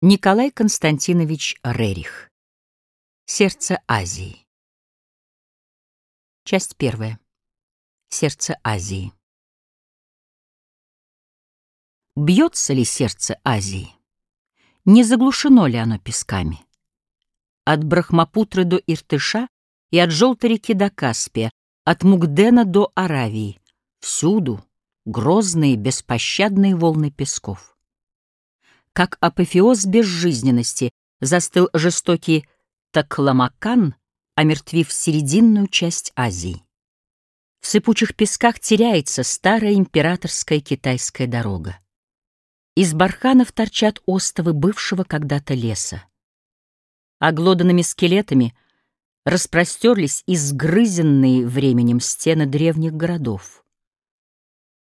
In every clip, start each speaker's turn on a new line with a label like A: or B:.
A: Николай Константинович Рерих. Сердце Азии. Часть первая. Сердце Азии. Бьется ли сердце Азии? Не заглушено ли оно песками? От Брахмапутры до Иртыша и от Желтой реки до Каспия, от Мугдена до Аравии, всюду грозные беспощадные волны песков как апофеоз безжизненности, застыл жестокий Такламакан, омертвив серединную часть Азии. В сыпучих песках теряется старая императорская китайская дорога. Из барханов торчат остовы бывшего когда-то леса. Оглоданными скелетами распростерлись изгрызенные временем стены древних городов.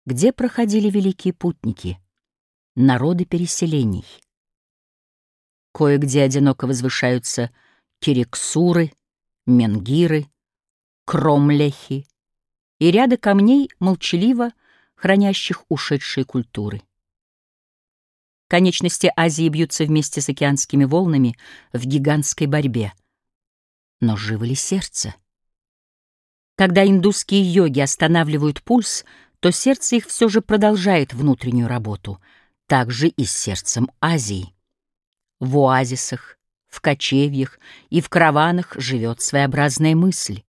A: Где проходили великие путники — народы переселений. Кое-где одиноко возвышаются кириксуры, менгиры, кромлехи и ряды камней, молчаливо хранящих ушедшие культуры. Конечности Азии бьются вместе с океанскими волнами в гигантской борьбе. Но живо ли сердце? Когда индусские йоги останавливают пульс, то сердце их все же продолжает внутреннюю работу — также и сердцем Азии. В оазисах, в кочевьях и в караванах живет своеобразная мысль.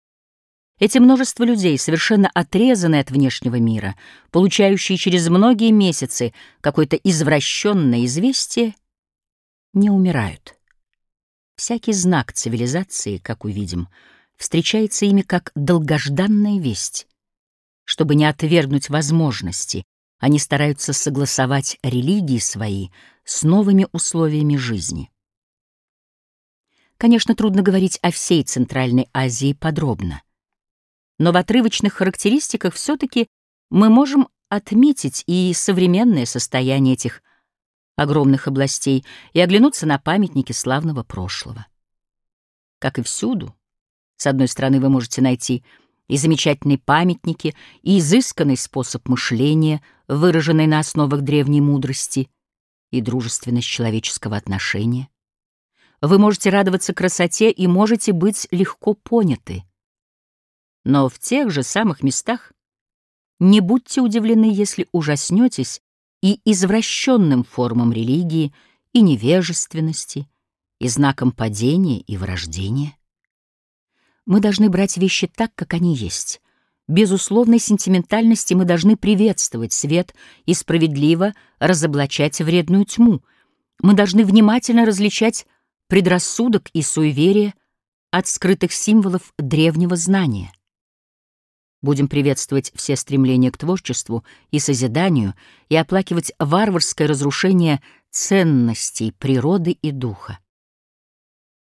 A: Эти множество людей, совершенно отрезанные от внешнего мира, получающие через многие месяцы какое-то извращенное известие, не умирают. Всякий знак цивилизации, как увидим, встречается ими как долгожданная весть. Чтобы не отвергнуть возможности они стараются согласовать религии свои с новыми условиями жизни. Конечно, трудно говорить о всей Центральной Азии подробно. Но в отрывочных характеристиках все-таки мы можем отметить и современное состояние этих огромных областей и оглянуться на памятники славного прошлого. Как и всюду, с одной стороны, вы можете найти и замечательные памятники, и изысканный способ мышления, выраженный на основах древней мудрости, и дружественность человеческого отношения. Вы можете радоваться красоте и можете быть легко поняты. Но в тех же самых местах не будьте удивлены, если ужаснетесь и извращенным формам религии, и невежественности, и знаком падения и врождения. Мы должны брать вещи так, как они есть. Без условной сентиментальности мы должны приветствовать свет и справедливо разоблачать вредную тьму. Мы должны внимательно различать предрассудок и суеверие от скрытых символов древнего знания. Будем приветствовать все стремления к творчеству и созиданию и оплакивать варварское разрушение ценностей природы и духа.